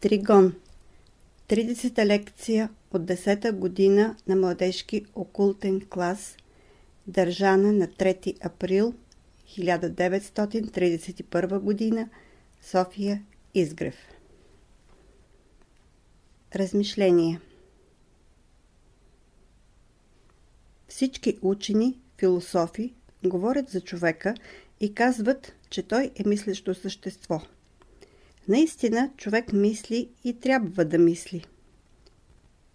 Тригон. 30-та лекция от 10-та година на младежки окултен клас, държана на 3 април 1931 година, София Изгрев. Размишление. Всички учени, философи говорят за човека и казват, че той е мислещо същество – Наистина човек мисли и трябва да мисли.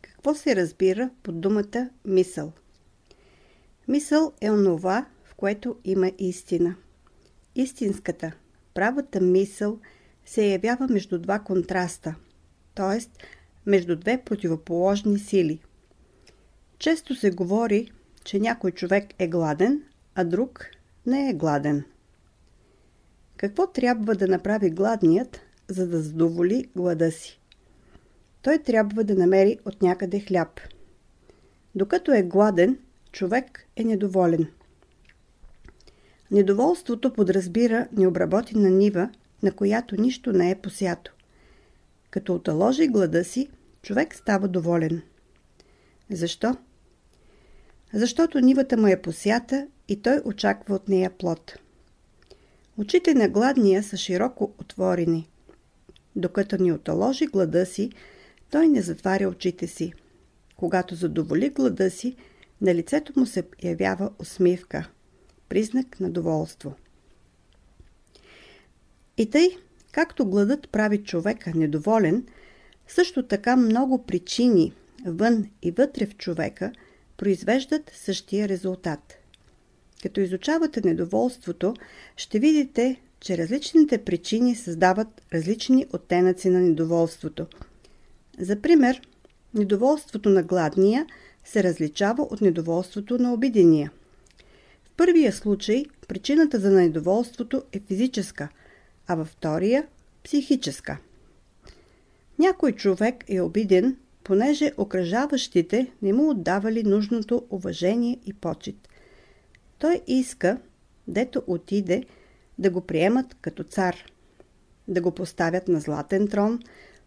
Какво се разбира под думата мисъл? Мисъл е онова, в което има истина. Истинската, правата мисъл се явява между два контраста, т.е. между две противоположни сили. Често се говори, че някой човек е гладен, а друг не е гладен. Какво трябва да направи гладният, за да задоволи глада си. Той трябва да намери от някъде хляб. Докато е гладен, човек е недоволен. Недоволството подразбира необработена нива, на която нищо не е посято. Като оталожи глада си, човек става доволен. Защо? Защото нивата му е посята и той очаква от нея плод. Очите на гладния са широко отворени. Докато ни оталожи глада си, той не затваря очите си. Когато задоволи глада си, на лицето му се явява усмивка, признак на доволство. И тъй, както гладът прави човека недоволен, също така много причини вън и вътре в човека произвеждат същия резултат. Като изучавате недоволството, ще видите, че различните причини създават различни оттенъци на недоволството. За пример, недоволството на гладния се различава от недоволството на обидения. В първия случай причината за недоволството е физическа, а във втория – психическа. Някой човек е обиден, понеже окръжаващите не му отдавали нужното уважение и почет. Той иска, дето отиде, да го приемат като цар, да го поставят на златен трон,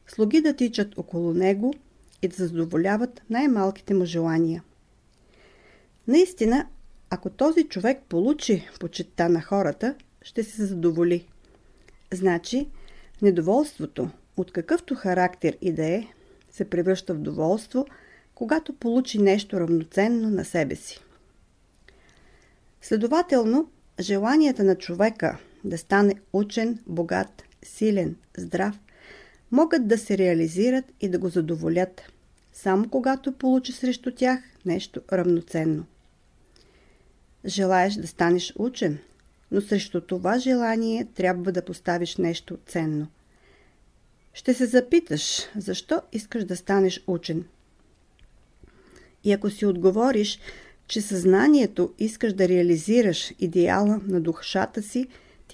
слуги да тичат около него и да задоволяват най-малките му желания. Наистина, ако този човек получи почетта на хората, ще се задоволи. Значи, недоволството, от какъвто характер и да е, се превръща в доволство, когато получи нещо равноценно на себе си. Следователно, желанията на човека да стане учен, богат, силен, здрав, могат да се реализират и да го задоволят, само когато получи срещу тях нещо равноценно. Желаеш да станеш учен, но срещу това желание трябва да поставиш нещо ценно. Ще се запиташ, защо искаш да станеш учен. И ако си отговориш, че съзнанието искаш да реализираш идеала на душата си,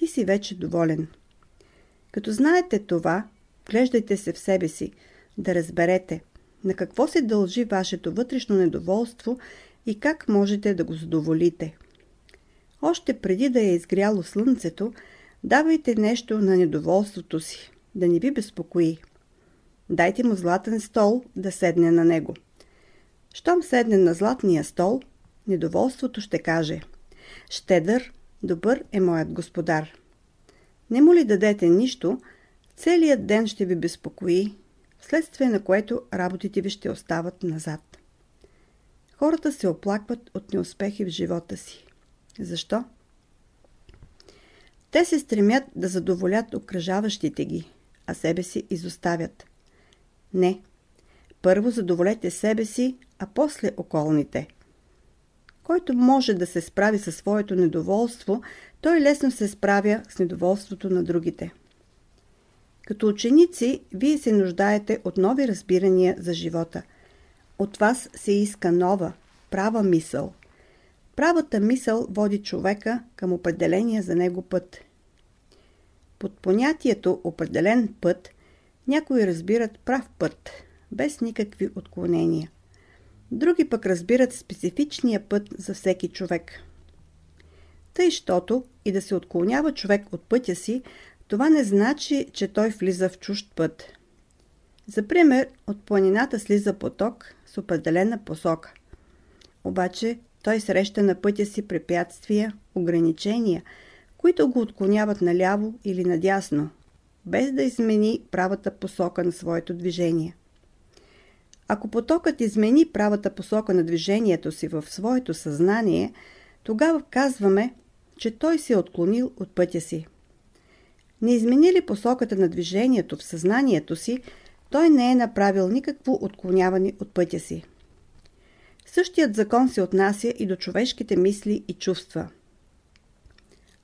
ти си вече доволен. Като знаете това, глеждайте се в себе си, да разберете на какво се дължи вашето вътрешно недоволство и как можете да го задоволите. Още преди да е изгряло слънцето, давайте нещо на недоволството си, да не ви безпокои. Дайте му златен стол да седне на него. Щом седне на златния стол – недоволството ще каже «Щедър, добър е моят господар». Не му ли дадете нищо, целият ден ще ви безпокои, вследствие на което работите ви ще остават назад. Хората се оплакват от неуспехи в живота си. Защо? Те се стремят да задоволят окръжаващите ги, а себе си изоставят. Не. Първо задоволете себе си, а после околните – който може да се справи със своето недоволство, той лесно се справя с недоволството на другите. Като ученици, вие се нуждаете от нови разбирания за живота. От вас се иска нова, права мисъл. Правата мисъл води човека към определения за него път. Под понятието определен път някои разбират прав път, без никакви отклонения. Други пък разбират специфичния път за всеки човек. Тъй, щото и да се отклонява човек от пътя си, това не значи, че той влиза в чужд път. За пример, от планината слиза поток с определена посока. Обаче той среща на пътя си препятствия, ограничения, които го отклоняват наляво или надясно, без да измени правата посока на своето движение. Ако потокът измени правата посока на движението си в своето съзнание, тогава казваме, че той се е отклонил от пътя си. Не измени ли посоката на движението в съзнанието си, той не е направил никакво отклоняване от пътя си. Същият закон се отнася и до човешките мисли и чувства.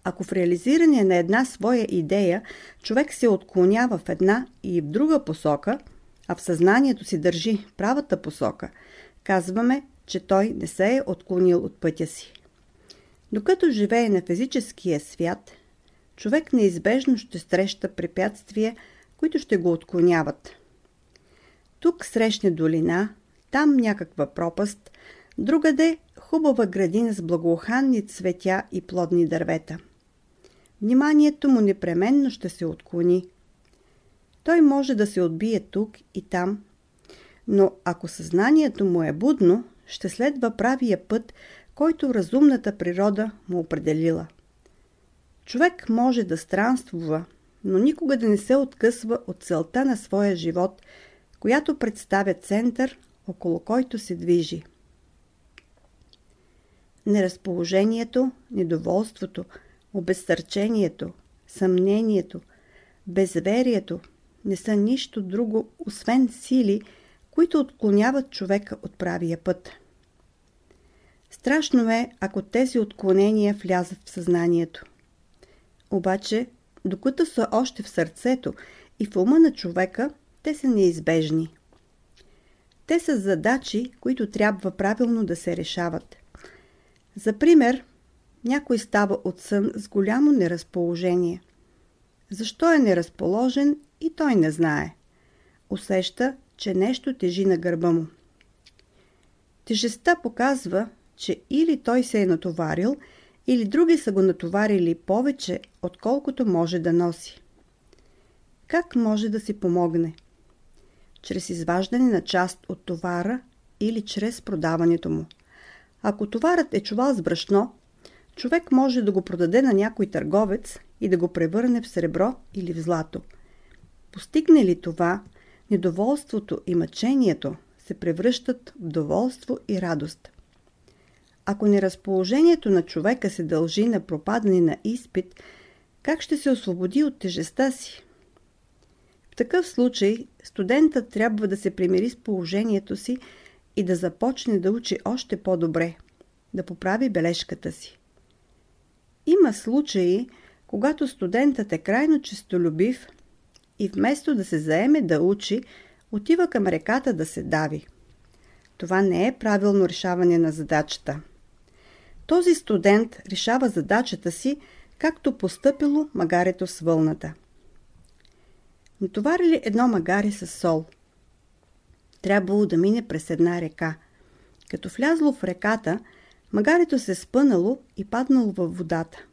Ако в реализиране на една своя идея човек се отклонява в една и в друга посока, а в съзнанието си държи правата посока, казваме, че той не се е отклонил от пътя си. Докато живее на физическия свят, човек неизбежно ще среща препятствия, които ще го отклоняват. Тук срещне долина, там някаква пропаст, другаде хубава градина с благоуханни цветя и плодни дървета. Вниманието му непременно ще се отклони. Той може да се отбие тук и там, но ако съзнанието му е будно, ще следва правия път, който разумната природа му определила. Човек може да странствува, но никога да не се откъсва от целта на своя живот, която представя център, около който се движи. Неразположението, недоволството, обезсърчението, съмнението, безверието не са нищо друго, освен сили, които отклоняват човека от правия път. Страшно е, ако тези отклонения влязат в съзнанието. Обаче, докато са още в сърцето и в ума на човека, те са неизбежни. Те са задачи, които трябва правилно да се решават. За пример, някой става от сън с голямо неразположение. Защо е неразположен и той не знае. Усеща, че нещо тежи на гърба му. Тежестта показва, че или той се е натоварил, или други са го натоварили повече, отколкото може да носи. Как може да си помогне? Чрез изваждане на част от товара или чрез продаването му. Ако товарът е чувал с брашно, човек може да го продаде на някой търговец и да го превърне в сребро или в злато. Постигне ли това, недоволството и мъчението се превръщат в доволство и радост. Ако неразположението на човека се дължи на пропадане на изпит, как ще се освободи от тежестта си? В такъв случай студентът трябва да се примири с положението си и да започне да учи още по-добре, да поправи бележката си. Има случаи, когато студентът е крайно честолюбив и вместо да се заеме да учи, отива към реката да се дави. Това не е правилно решаване на задачата. Този студент решава задачата си, както постъпило магарето с вълната. Натоварили едно магаре с сол. Трябвало да мине през една река. Като влязло в реката, магарето се спънало и паднало във водата.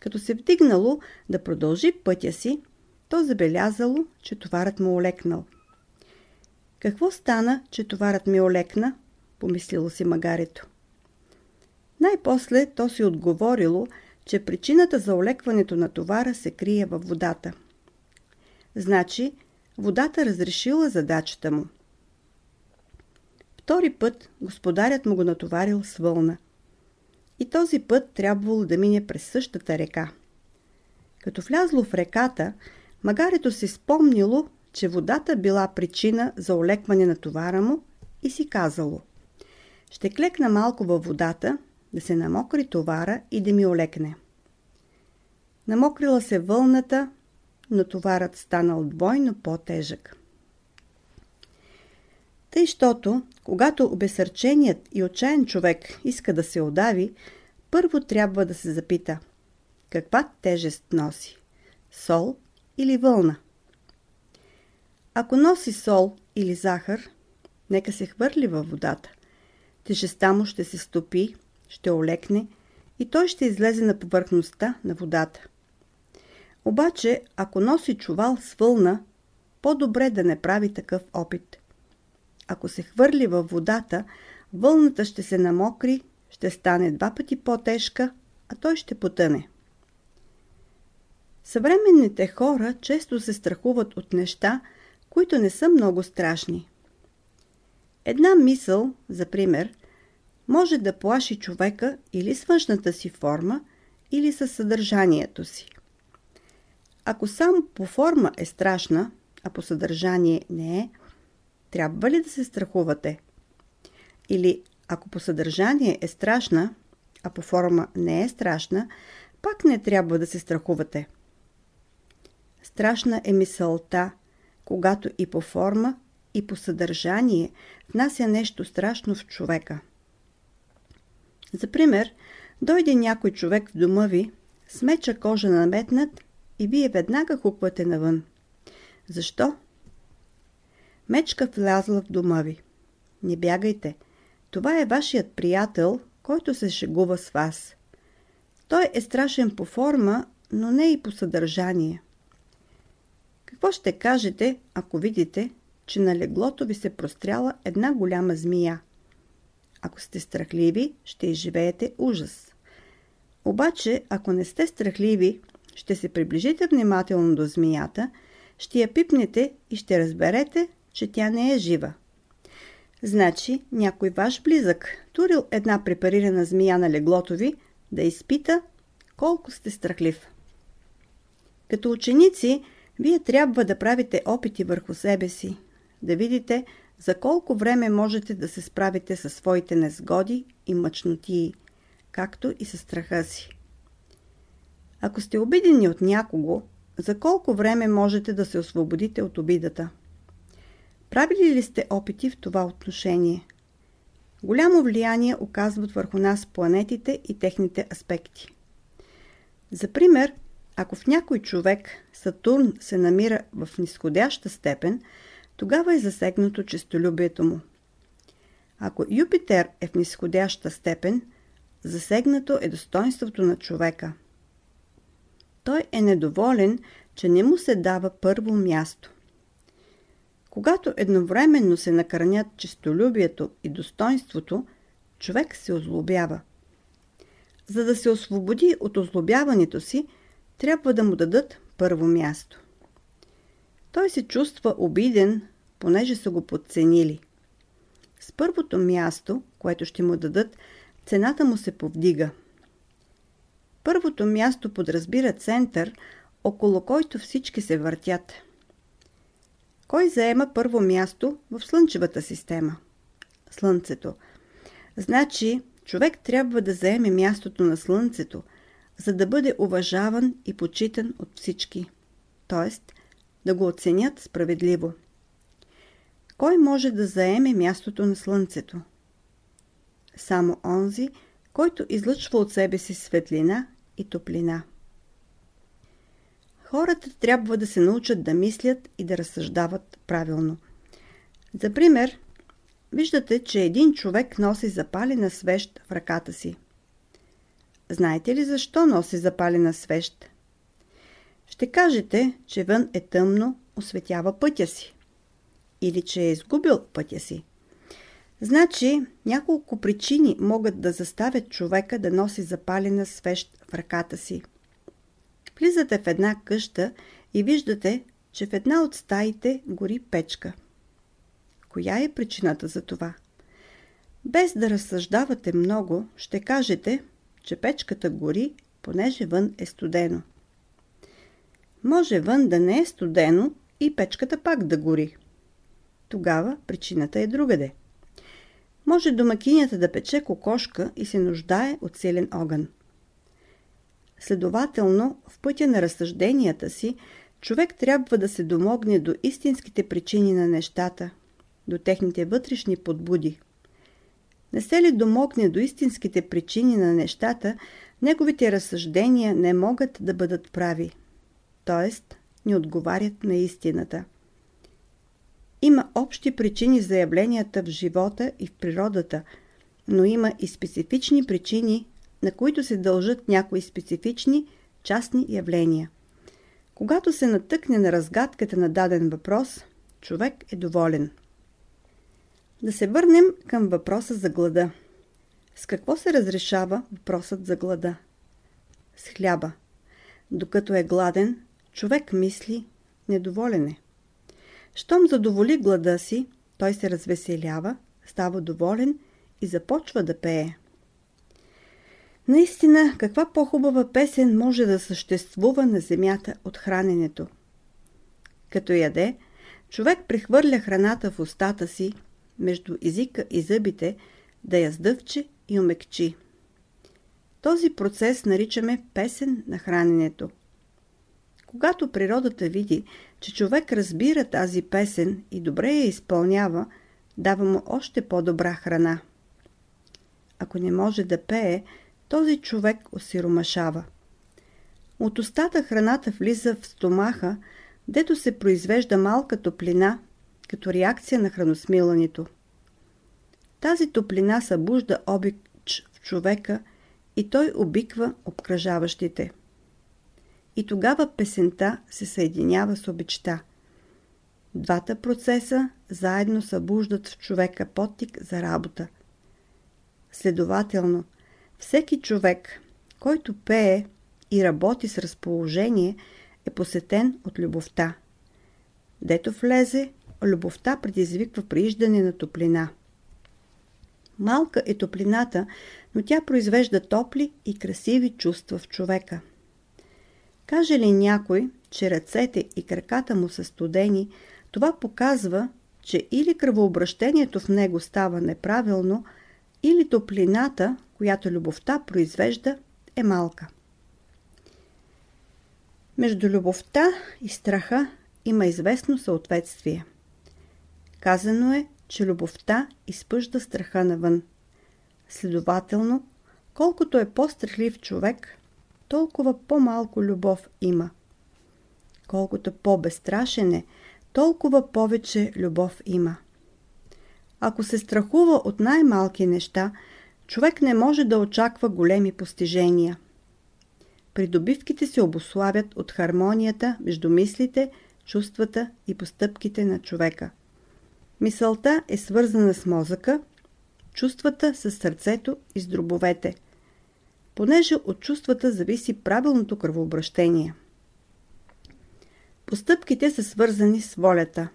Като се вдигнало да продължи пътя си, то забелязало, че товарът му олекнал. Какво стана, че товарът ми олекна? Помислило си магарето. Най-после то си отговорило, че причината за олекването на товара се крие във водата. Значи, водата разрешила задачата му. Втори път господарят му го натоварил с вълна. И този път трябвало да мине през същата река. Като влязло в реката, магарето си спомнило, че водата била причина за олекване на товара му и си казало Ще клекна малко във водата, да се намокри товара и да ми олекне. Намокрила се вълната, но товарът станал двойно по-тежък. Тъй, щото, когато обесърченият и отчаян човек иска да се одави, първо трябва да се запита каква тежест носи – сол или вълна. Ако носи сол или захар, нека се хвърли във водата. Тежестта му ще се стопи, ще олекне и той ще излезе на повърхността на водата. Обаче, ако носи чувал с вълна, по-добре да не прави такъв опит. Ако се хвърли във водата, вълната ще се намокри, ще стане два пъти по-тежка, а той ще потъне. Съвременните хора често се страхуват от неща, които не са много страшни. Една мисъл, за пример, може да плаши човека или с външната си форма, или със съдържанието си. Ако само по форма е страшна, а по съдържание не е, трябва ли да се страхувате? Или ако по съдържание е страшна, а по форма не е страшна, пак не трябва да се страхувате. Страшна е мисълта, когато и по форма, и по съдържание внася нещо страшно в човека. За пример, дойде някой човек в дома ви, с меча кожа наметнат и вие веднага хуквате навън. Защо? Мечка влязла в дома ви. Не бягайте. Това е вашият приятел, който се шегува с вас. Той е страшен по форма, но не и по съдържание. Какво ще кажете, ако видите, че на леглото ви се простряла една голяма змия? Ако сте страхливи, ще изживеете ужас. Обаче, ако не сте страхливи, ще се приближите внимателно до змията, ще я пипнете и ще разберете, че тя не е жива. Значи, някой ваш близък турил една препарирана змия на леглото ви да изпита колко сте страхлив. Като ученици, вие трябва да правите опити върху себе си, да видите за колко време можете да се справите със своите незгоди и мъчнотии, както и със страха си. Ако сте обидени от някого, за колко време можете да се освободите от обидата? Правили ли сте опити в това отношение? Голямо влияние оказват върху нас планетите и техните аспекти. За пример, ако в някой човек Сатурн се намира в нисходяща степен, тогава е засегнато честолюбието му. Ако Юпитер е в нисходяща степен, засегнато е достоинството на човека. Той е недоволен, че не му се дава първо място. Когато едновременно се накърнят честолюбието и достоинството, човек се озлобява. За да се освободи от озлобяването си, трябва да му дадат първо място. Той се чувства обиден, понеже са го подценили. С първото място, което ще му дадат, цената му се повдига. Първото място подразбира център, около който всички се въртят. Кой заема първо място в Слънчевата система? Слънцето. Значи, човек трябва да заеме мястото на Слънцето, за да бъде уважаван и почитан от всички. Тоест, да го оценят справедливо. Кой може да заеме мястото на Слънцето? Само онзи, който излъчва от себе си светлина и топлина. Хората трябва да се научат да мислят и да разсъждават правилно. За пример, виждате, че един човек носи запалена свещ в ръката си. Знаете ли защо носи запалена свещ? Ще кажете, че вън е тъмно, осветява пътя си. Или че е изгубил пътя си. Значи, няколко причини могат да заставят човека да носи запалена свещ в ръката си. Влизате в една къща и виждате, че в една от стаите гори печка. Коя е причината за това? Без да разсъждавате много, ще кажете, че печката гори, понеже вън е студено. Може вън да не е студено и печката пак да гори. Тогава причината е другаде. Може домакинята да пече кокошка и се нуждае от силен огън. Следователно, в пътя на разсъжденията си, човек трябва да се домогне до истинските причини на нещата, до техните вътрешни подбуди. Не се ли домогне до истинските причини на нещата, неговите разсъждения не могат да бъдат прави, т.е. не отговарят на истината. Има общи причини за явленията в живота и в природата, но има и специфични причини, на които се дължат някои специфични частни явления. Когато се натъкне на разгадката на даден въпрос, човек е доволен. Да се върнем към въпроса за глада. С какво се разрешава въпросът за глада? С хляба. Докато е гладен, човек мисли, недоволен е. Щом задоволи глада си, той се развеселява, става доволен и започва да пее. Наистина, каква по-хубава песен може да съществува на земята от храненето? Като яде, човек прехвърля храната в устата си, между езика и зъбите, да я сдъвче и омекчи. Този процес наричаме песен на храненето. Когато природата види, че човек разбира тази песен и добре я изпълнява, дава му още по-добра храна. Ако не може да пее, този човек осиромашава. От устата храната влиза в стомаха, дето се произвежда малка топлина, като реакция на храносмилането. Тази топлина събужда обич в човека и той обиква обкръжаващите. И тогава песента се съединява с обичта. Двата процеса заедно събуждат в човека потик за работа. Следователно, всеки човек, който пее и работи с разположение, е посетен от любовта. Дето влезе, любовта предизвиква прииждане на топлина. Малка е топлината, но тя произвежда топли и красиви чувства в човека. Каже ли някой, че ръцете и краката му са студени, това показва, че или кръвообращението в него става неправилно, или топлината, която любовта произвежда, е малка. Между любовта и страха има известно съответствие. Казано е, че любовта изпъжда страха навън. Следователно, колкото е по-страхлив човек, толкова по-малко любов има. Колкото по-безстрашен е, толкова повече любов има. Ако се страхува от най-малки неща, човек не може да очаква големи постижения. Придобивките се обославят от хармонията между мислите, чувствата и постъпките на човека. Мисълта е свързана с мозъка, чувствата с сърцето и с дробовете, понеже от чувствата зависи правилното кръвообращение. Постъпките са свързани с волята,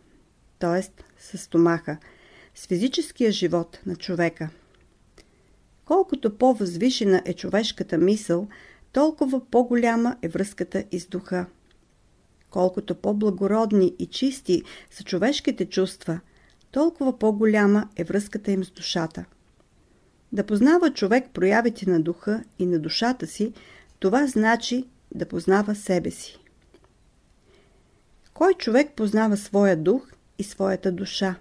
т.е. с стомаха, с физическия живот на човека. Колкото по-възвишена е човешката мисъл, толкова по-голяма е връзката из духа. Колкото по-благородни и чисти са човешките чувства – толкова по-голяма е връзката им с душата. Да познава човек проявите на духа и на душата си, това значи да познава себе си. Кой човек познава своя дух и своята душа?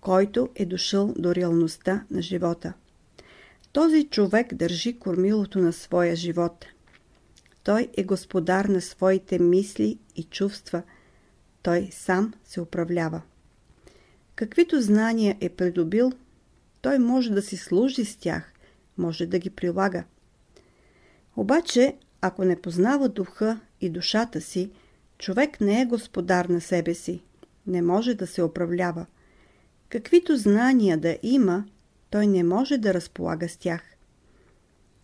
Който е дошъл до реалността на живота. Този човек държи кормилото на своя живот. Той е господар на своите мисли и чувства. Той сам се управлява. Каквито знания е придобил, той може да си служи с тях, може да ги прилага. Обаче, ако не познава духа и душата си, човек не е господар на себе си, не може да се управлява. Каквито знания да има, той не може да разполага с тях.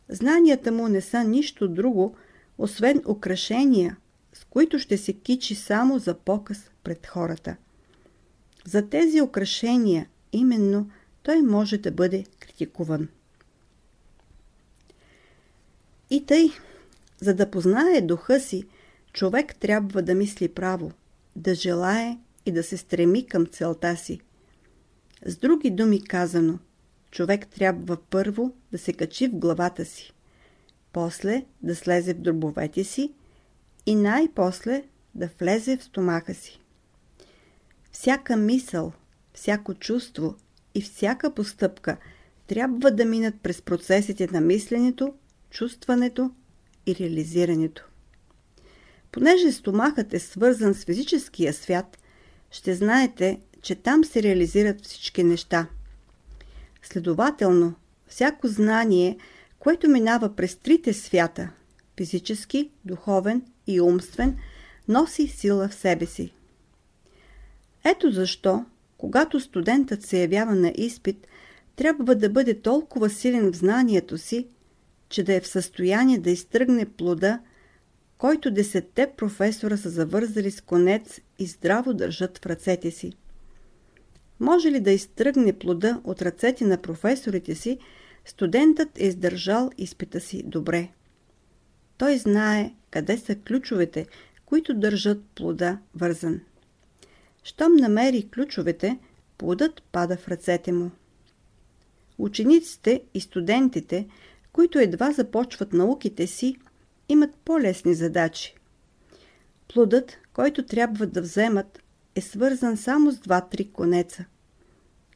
Знанията му не са нищо друго, освен украшения, с които ще се кичи само за показ пред хората. За тези украшения именно той може да бъде критикуван. И тъй, за да познае духа си, човек трябва да мисли право, да желае и да се стреми към целта си. С други думи казано, човек трябва първо да се качи в главата си, после да слезе в дробовете си и най-после да влезе в стомаха си. Всяка мисъл, всяко чувство и всяка постъпка трябва да минат през процесите на мисленето, чувстването и реализирането. Понеже стомахът е свързан с физическия свят, ще знаете, че там се реализират всички неща. Следователно, всяко знание, което минава през трите свята – физически, духовен и умствен, носи сила в себе си. Ето защо, когато студентът се явява на изпит, трябва да бъде толкова силен в знанието си, че да е в състояние да изтръгне плода, който десетте професора са завързали с конец и здраво държат в ръцете си. Може ли да изтръгне плода от ръцете на професорите си, студентът е издържал изпита си добре. Той знае къде са ключовете, които държат плода вързан. Щом намери ключовете, плодът пада в ръцете му. Учениците и студентите, които едва започват науките си, имат по-лесни задачи. Плодът, който трябва да вземат, е свързан само с два-три конеца.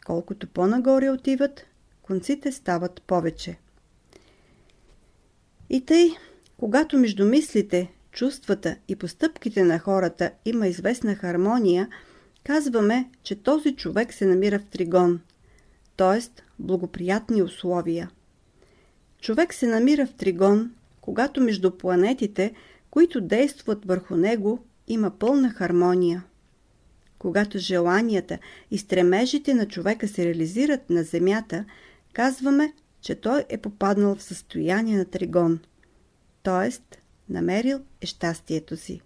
Колкото по-нагоре отиват, конците стават повече. И тъй, когато между мислите, чувствата и постъпките на хората има известна хармония, казваме, че този човек се намира в тригон, т.е. благоприятни условия. Човек се намира в тригон, когато между планетите, които действат върху него, има пълна хармония. Когато желанията и стремежите на човека се реализират на Земята, казваме, че той е попаднал в състояние на тригон, т.е. намерил е щастието си.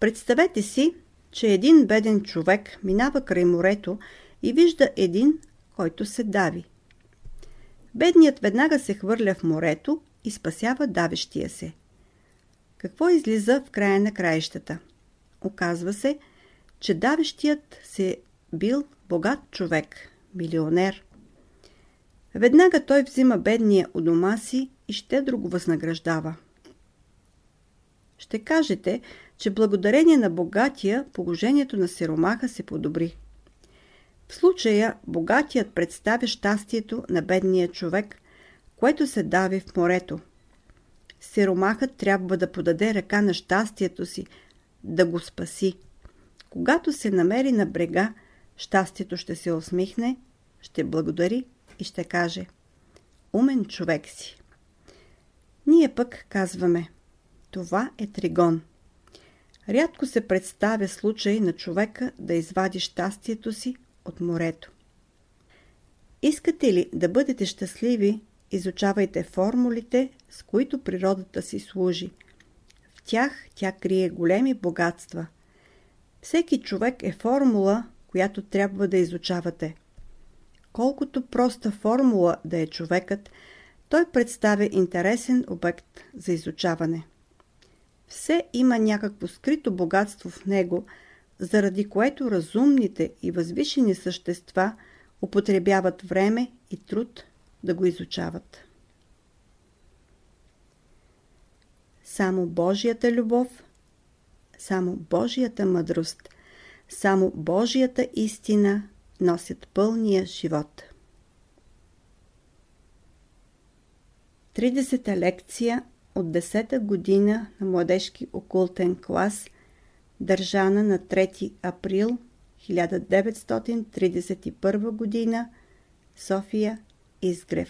Представете си, че един беден човек минава край морето и вижда един, който се дави. Бедният веднага се хвърля в морето и спасява давещия се. Какво излиза в края на краищата? Оказва се, че давещият се бил богат човек, милионер. Веднага той взима бедния у дома си и ще друго възнаграждава. Ще кажете, че благодарение на богатия положението на сиромаха се подобри. В случая богатият представя щастието на бедния човек, което се дави в морето. Сиромахът трябва да подаде ръка на щастието си, да го спаси. Когато се намери на брега, щастието ще се усмихне, ще благодари и ще каже Умен човек си. Ние пък казваме Това е тригон. Рядко се представя случай на човека да извади щастието си от морето. Искате ли да бъдете щастливи, изучавайте формулите, с които природата си служи. В тях тя крие големи богатства. Всеки човек е формула, която трябва да изучавате. Колкото проста формула да е човекът, той представя интересен обект за изучаване. Все има някакво скрито богатство в него, заради което разумните и възвишени същества употребяват време и труд да го изучават. Само Божията любов, само Божията мъдрост, само Божията истина носят пълния живот. 30-та лекция от 10-та година на младежки окултен клас, държана на 3 април 1931 година, София Изгрев.